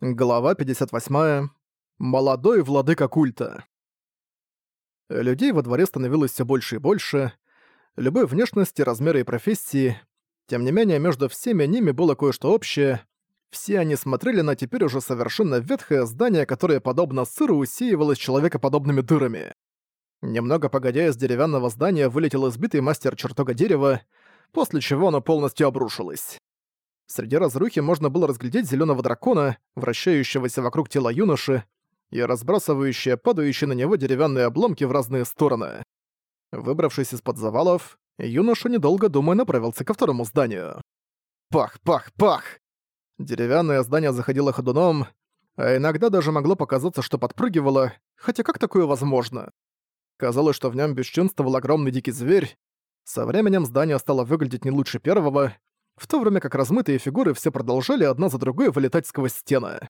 Глава 58. Молодой владыка культа. Людей во дворе становилось все больше и больше. Любой внешности, размера и профессии. Тем не менее, между всеми ними было кое-что общее. Все они смотрели на теперь уже совершенно ветхое здание, которое, подобно сыру, усеивалось человекоподобными дырами. Немного погодя, из деревянного здания вылетел избитый мастер чертога дерева, после чего оно полностью обрушилось. Среди разрухи можно было разглядеть зеленого дракона, вращающегося вокруг тела юноши, и разбрасывающие падающие на него деревянные обломки в разные стороны. Выбравшись из-под завалов, юноша, недолго думая, направился ко второму зданию. Пах, пах, пах! Деревянное здание заходило ходуном, а иногда даже могло показаться, что подпрыгивало, хотя как такое возможно? Казалось, что в нем бесчинствовал огромный дикий зверь. Со временем здание стало выглядеть не лучше первого, в то время как размытые фигуры все продолжали одна за другой вылетать сквозь стены.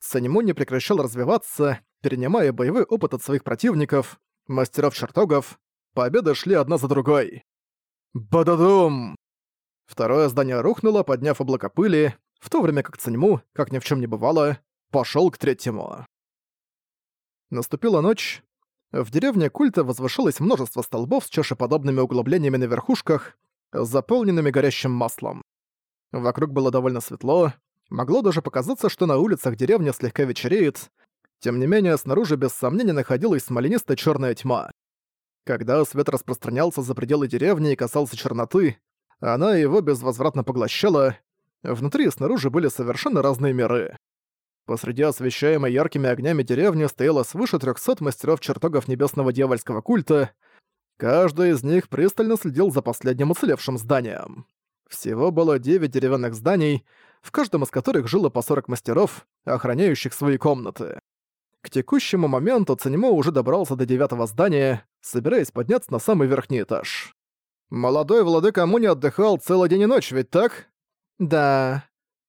Санему не прекращал развиваться, перенимая боевой опыт от своих противников, мастеров-чертогов. Победы шли одна за другой. Бададум! Второе здание рухнуло, подняв облако пыли, в то время как Цаньму, как ни в чем не бывало, пошел к третьему. Наступила ночь. В деревне культа возвышалось множество столбов с чашеподобными углублениями на верхушках, заполненными горящим маслом. Вокруг было довольно светло, могло даже показаться, что на улицах деревни слегка вечереет, тем не менее снаружи без сомнения находилась смоленистая черная тьма. Когда свет распространялся за пределы деревни и касался черноты, она его безвозвратно поглощала, внутри и снаружи были совершенно разные миры. Посреди освещаемой яркими огнями деревни стояло свыше 300 мастеров чертогов небесного дьявольского культа, Каждый из них пристально следил за последним уцелевшим зданием. Всего было девять деревянных зданий, в каждом из которых жило по 40 мастеров, охраняющих свои комнаты. К текущему моменту Цанимо уже добрался до девятого здания, собираясь подняться на самый верхний этаж. «Молодой владыка Муни отдыхал целый день и ночь, ведь так?» «Да».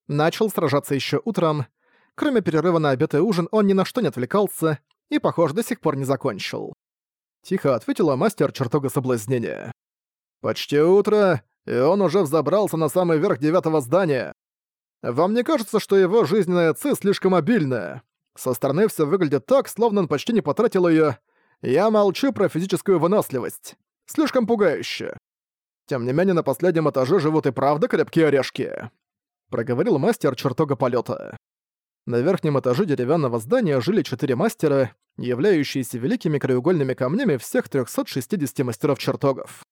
Начал сражаться еще утром. Кроме перерыва на обед и ужин, он ни на что не отвлекался и, похоже, до сих пор не закончил. Тихо ответила мастер чертога соблазнения. «Почти утро, и он уже взобрался на самый верх девятого здания. Вам не кажется, что его жизненная ци слишком обильная? Со стороны все выглядит так, словно он почти не потратил ее. Я молчу про физическую выносливость. Слишком пугающе. Тем не менее, на последнем этаже живут и правда крепкие орешки», — проговорил мастер чертога полета. На верхнем этаже деревянного здания жили четыре мастера, являющиеся великими краеугольными камнями всех 360 мастеров-чертогов.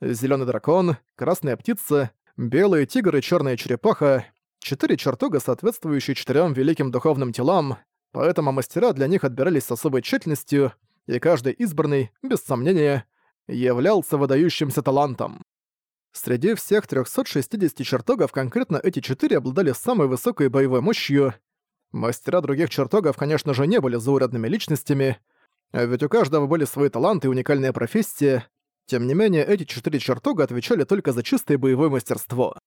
Зелёный дракон, красная птица, белый тигр и чёрная черепаха — четыре чертога, соответствующие четырем великим духовным телам, поэтому мастера для них отбирались с особой тщательностью, и каждый избранный, без сомнения, являлся выдающимся талантом. Среди всех 360 чертогов конкретно эти четыре обладали самой высокой боевой мощью, Мастера других чертогов, конечно же, не были заурядными личностями, а ведь у каждого были свои таланты и уникальная профессия. Тем не менее, эти четыре чертога отвечали только за чистое боевое мастерство.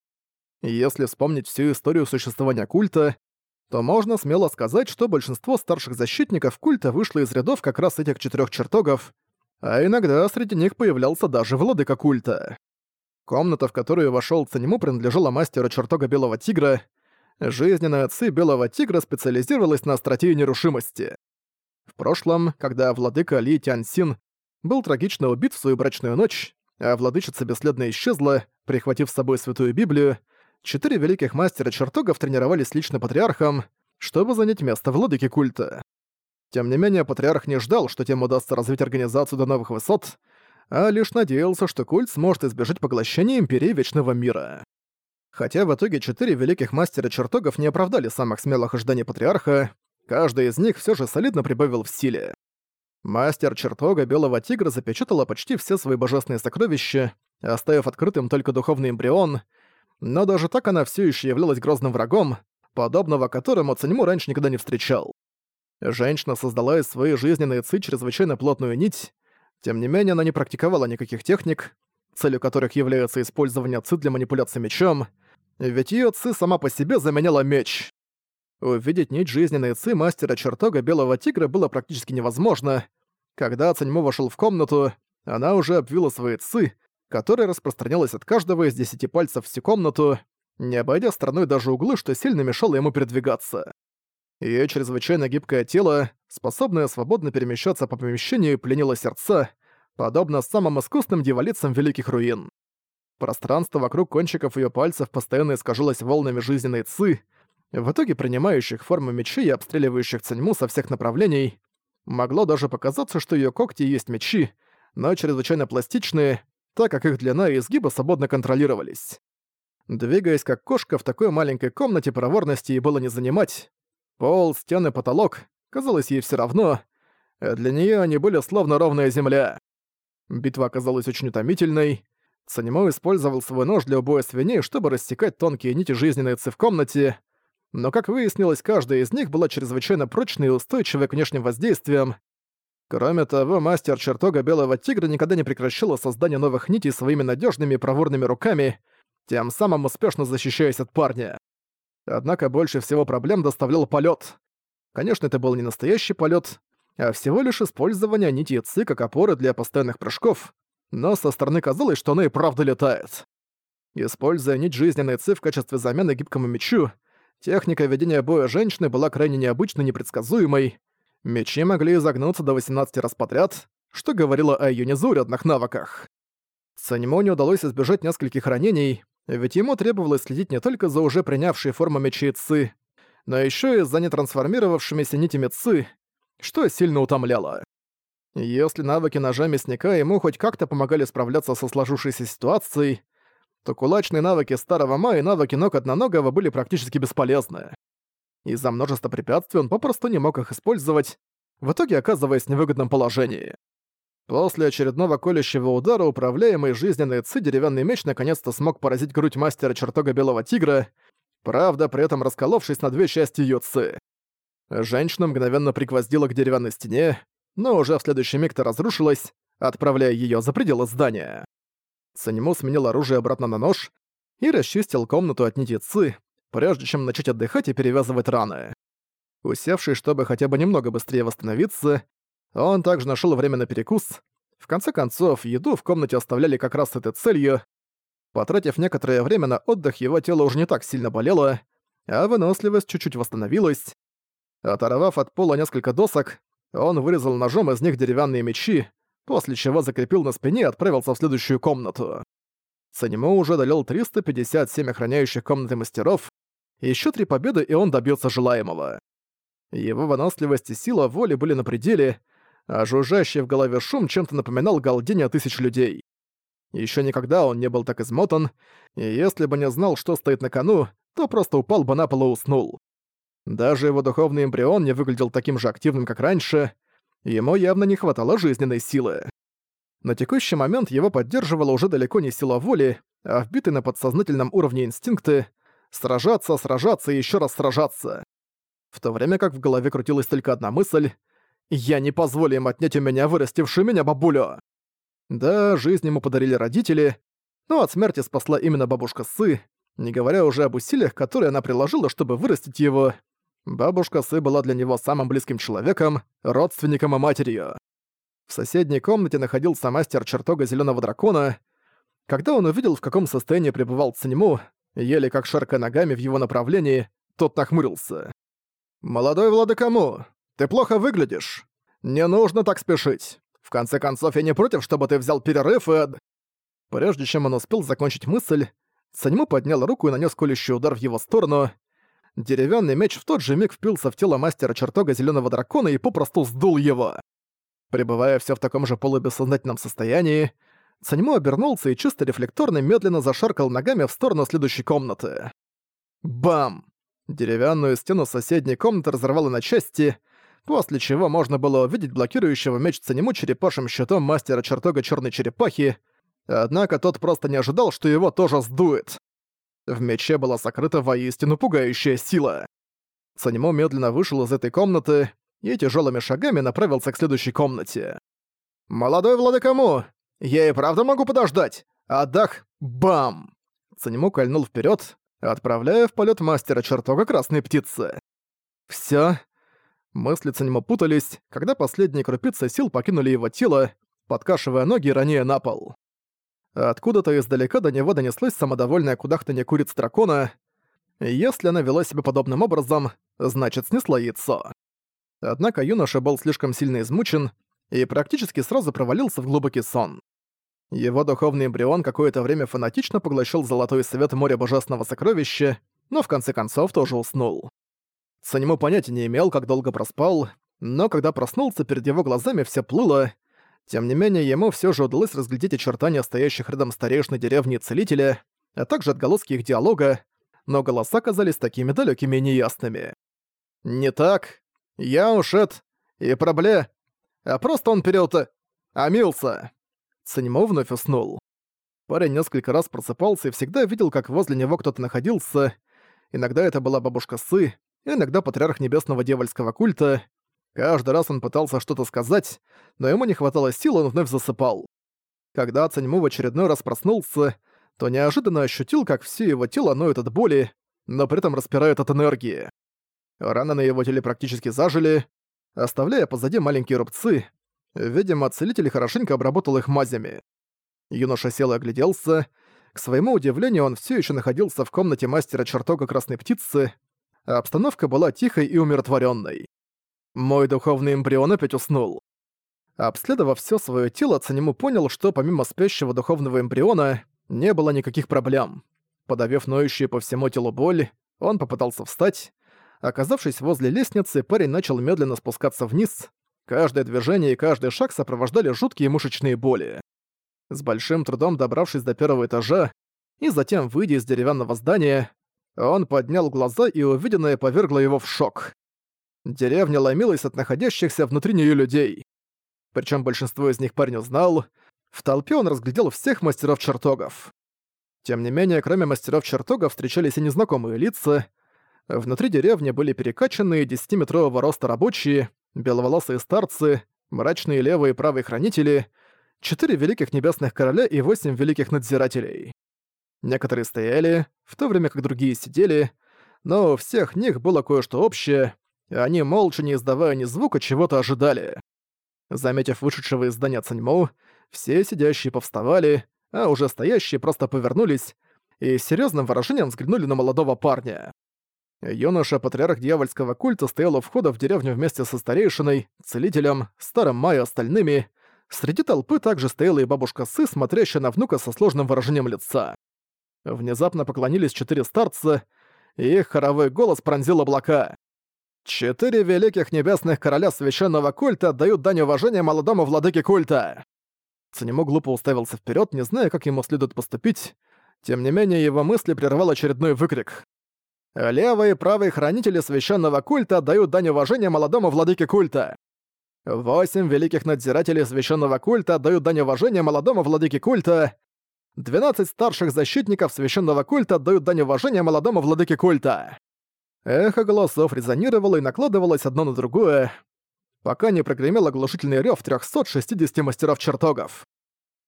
Если вспомнить всю историю существования культа, то можно смело сказать, что большинство старших защитников культа вышло из рядов как раз этих четырех чертогов, а иногда среди них появлялся даже владыка культа. Комната, в которую вошел Цанему, принадлежала мастеру чертога Белого Тигра, жизненная ци Белого Тигра специализировалась на остроте и нерушимости. В прошлом, когда владыка Ли Тяньсин был трагично убит в свою брачную ночь, а владычица бесследно исчезла, прихватив с собой Святую Библию, четыре великих мастера чертогов тренировались лично патриархом, чтобы занять место владыки культа. Тем не менее, патриарх не ждал, что тем удастся развить организацию до новых высот, а лишь надеялся, что культ сможет избежать поглощения Империи Вечного Мира. Хотя в итоге четыре великих мастера чертогов не оправдали самых смелых ожиданий Патриарха, каждый из них все же солидно прибавил в силе. Мастер чертога Белого Тигра запечатала почти все свои божественные сокровища, оставив открытым только духовный эмбрион, но даже так она все еще являлась грозным врагом, подобного которому Циньму раньше никогда не встречал. Женщина создала из своей жизненной ци чрезвычайно плотную нить, тем не менее она не практиковала никаких техник, целью которых является использование ци для манипуляции мечом, ведь её ци сама по себе заменяла меч. Увидеть нить жизненной ци мастера чертога Белого Тигра было практически невозможно. Когда Цаньмо вошёл в комнату, она уже обвила свои ци, которая распространялась от каждого из десяти пальцев всю комнату, не обойдя стороной даже углы, что сильно мешало ему передвигаться. Её чрезвычайно гибкое тело, способное свободно перемещаться по помещению, пленило сердца, подобно самым искусным дьяволицам Великих Руин. Пространство вокруг кончиков её пальцев постоянно искажалось волнами жизненной ци, в итоге принимающих форму мечей и обстреливающих Циньму со всех направлений. Могло даже показаться, что её когти есть мечи, но чрезвычайно пластичные, так как их длина и изгибы свободно контролировались. Двигаясь как кошка в такой маленькой комнате, проворности ей было не занимать. Пол, стены, потолок, казалось ей все равно. Для нее они были словно ровная земля. Битва оказалась очень утомительной. Санимо использовал свой нож для убоя свиней, чтобы рассекать тонкие нити жизненной ци в комнате. Но, как выяснилось, каждая из них была чрезвычайно прочной и устойчивой к внешним воздействиям. Кроме того, мастер чертога Белого Тигра никогда не прекращала создание новых нитей своими надежными и проворными руками, тем самым успешно защищаясь от парня. Однако больше всего проблем доставлял полет. Конечно, это был не настоящий полет, а всего лишь использование нити ци как опоры для постоянных прыжков, но со стороны казалось, что она и правда летает. Используя нить жизненной ци в качестве замены гибкому мечу, техника ведения боя женщины была крайне необычной и непредсказуемой. Мечи могли изогнуться до 18 раз подряд, что говорило о её незаурядных навыках. Саньмо не удалось избежать нескольких ранений, ведь ему требовалось следить не только за уже принявшей форму мечей Ци, но еще и за нетрансформировавшимися нитями Ци, что сильно утомляло. Если навыки ножа мясника ему хоть как-то помогали справляться со сложившейся ситуацией, то кулачные навыки Старого Ма и навыки Ног Одноногого были практически бесполезны. Из-за множества препятствий он попросту не мог их использовать, в итоге оказываясь в невыгодном положении. После очередного колющего удара управляемый жизненной ци деревянный меч наконец-то смог поразить грудь мастера чертога Белого Тигра, правда, при этом расколовшись на две части её ци. Женщина мгновенно пригвоздила к деревянной стене, но уже в следующий миг-то разрушилась, отправляя её за пределы здания. Санему сменил оружие обратно на нож и расчистил комнату от нити ци, прежде чем начать отдыхать и перевязывать раны. Усевшись, чтобы хотя бы немного быстрее восстановиться, он также нашел время на перекус. В конце концов, еду в комнате оставляли как раз с этой целью. Потратив некоторое время на отдых, его тело уже не так сильно болело, а выносливость чуть-чуть восстановилась. Оторвав от пола несколько досок, он вырезал ножом из них деревянные мечи, после чего закрепил на спине и отправился в следующую комнату. Санимо уже одолел 357 охраняющих комнаты мастеров, еще три победы, и он добьется желаемого. Его выносливость и сила воли были на пределе, а жужжащий в голове шум чем-то напоминал галдение тысяч людей. Еще никогда он не был так измотан, и если бы не знал, что стоит на кону, то просто упал бы на пол и уснул. Даже его духовный эмбрион не выглядел таким же активным, как раньше, ему явно не хватало жизненной силы. На текущий момент его поддерживала уже далеко не сила воли, а вбитые на подсознательном уровне инстинкты «сражаться, сражаться и еще раз сражаться». В то время как в голове крутилась только одна мысль я не позволю им отнять у меня вырастившую меня бабулю. Да, жизнь ему подарили родители, но от смерти спасла именно бабушка Сы, не говоря уже об усилиях, которые она приложила, чтобы вырастить его. Бабушка Сы была для него самым близким человеком, родственником и матерью. В соседней комнате находился мастер чертога зеленого дракона. Когда он увидел, в каком состоянии пребывал Циньму, еле как шаркая ногами в его направлении, тот нахмурился. «Молодой владыка Му, ты плохо выглядишь. Не нужно так спешить. В конце концов, я не против, чтобы ты взял перерыв и...» Прежде чем он успел закончить мысль, Саньму поднял руку и нанес колющий удар в его сторону. Деревянный меч в тот же миг впился в тело мастера чертога зеленого дракона и попросту сдул его. Пребывая все в таком же полубессознательном состоянии, Саньму обернулся и чисто рефлекторно медленно зашаркал ногами в сторону следующей комнаты. Бам! Деревянную стену соседней комнаты разорвало на части, после чего можно было увидеть блокирующего меч Цанему черепашим щитом мастера чертога черной черепахи, однако тот просто не ожидал, что его тоже сдует. В мече была сокрыта воистину пугающая сила. Цанему медленно вышел из этой комнаты и тяжелыми шагами направился к следующей комнате. «Молодой владыка Му, я и правда могу подождать? Отдах! Бам!» Цанему кольнул вперед, отправляя в полет мастера чертога красной птицы. Все, Мысли Циньмо путались, когда последние крупицы сил покинули его тело, подкашивая ноги ранее на пол. Откуда-то издалека до него донеслось самодовольное кудахтанье куриц дракона. Если она вела себя подобным образом, значит, снесла яйцо. Однако юноша был слишком сильно измучен и практически сразу провалился в глубокий сон. Его духовный эмбрион какое-то время фанатично поглощал золотой свет моря божественного сокровища, но в конце концов тоже уснул. Санему понятия не имел, как долго проспал, но когда проснулся, перед его глазами все плыло. Тем не менее, ему все же удалось разглядеть очертания стоящих рядом старейшины деревни и целителя, а также отголоски их диалога, но голоса казались такими далекими и неясными. «Не так. Я ушед. И пробле. А просто он перед... Амился!» Цанимо вновь уснул. Парень несколько раз просыпался и всегда видел, как возле него кто-то находился. Иногда это была бабушка Сы, иногда патриарх небесного дьявольского культа. Каждый раз он пытался что-то сказать, но ему не хватало сил, он вновь засыпал. Когда Цаньму в очередной раз проснулся, то неожиданно ощутил, как все его тело ноет от боли, но при этом распирает от энергии. Раны на его теле практически зажили, оставляя позади маленькие рубцы. Видимо, целитель хорошенько обработал их мазями. Юноша сел и огляделся. К своему удивлению, он все еще находился в комнате мастера чертога Красной Птицы, а обстановка была тихой и умиротворенной. Мой духовный эмбрион опять уснул. Обследовав все свое тело, Цанему понял, что помимо спящего духовного эмбриона не было никаких проблем. Подавив ноющую по всему телу боль, он попытался встать. Оказавшись возле лестницы, парень начал медленно спускаться вниз. Каждое движение и каждый шаг сопровождали жуткие мышечные боли. С большим трудом добравшись до первого этажа и затем выйдя из деревянного здания, он поднял глаза и увиденное повергло его в шок. Деревня ломилась от находящихся внутри нее людей. Причем большинство из них парень узнал. В толпе он разглядел всех мастеров чертогов. Тем не менее, кроме мастеров чертогов встречались и незнакомые лица. Внутри деревни были перекачанные десятиметрового роста рабочие, беловолосые старцы, мрачные левые и правые хранители, четыре великих небесных короля и восемь великих надзирателей. Некоторые стояли, в то время как другие сидели, но у всех них было кое-что общее, они, молча не издавая ни звука, чего-то ожидали. Заметив вышедшего из здания Цаньмоу, все сидящие повставали, а уже стоящие просто повернулись и с серьёзным выражением взглянули на молодого парня. Юноша-патриарх дьявольского культа стоял у входа в деревню вместе со старейшиной, целителем, старым Май и остальными. Среди толпы также стояла и бабушка Сы, смотрящая на внука со сложным выражением лица. Внезапно поклонились четыре старца, и их хоровой голос пронзил облака. «Четыре великих небесных короля священного культа отдают дань уважения молодому владыке культа!» Цанему глупо уставился вперед, не зная, как ему следует поступить. Тем не менее, его мысли прервал очередной выкрик. Левые и правые хранители священного культа отдают дань уважения молодому владыке культа. Восемь великих надзирателей священного культа отдают дань уважения молодому владыке культа. Двенадцать старших защитников священного культа отдают дань уважения молодому владыке культа. Эхо голосов резонировало и накладывалось одно на другое, пока не прогремел оглушительный рёв 360 мастеров чертогов.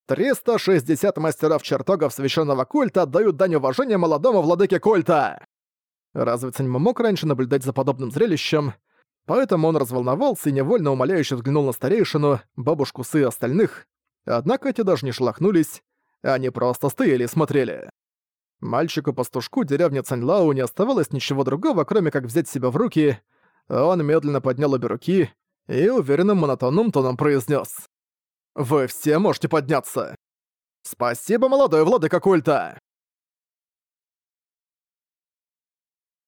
360 мастеров чертогов священного культа отдают дань уважения молодому владыке культа. Разве Циньма мог раньше наблюдать за подобным зрелищем? Поэтому он разволновался и невольно умоляюще взглянул на старейшину, бабушку Сы и остальных. Однако эти даже не шелохнулись, они просто стояли и смотрели. Мальчику-пастушку деревни Цаньлау не оставалось ничего другого, кроме как взять себя в руки. Он медленно поднял обе руки и уверенным монотонным тоном произнес: «Вы все можете подняться!» «Спасибо, молодой владыка культа!»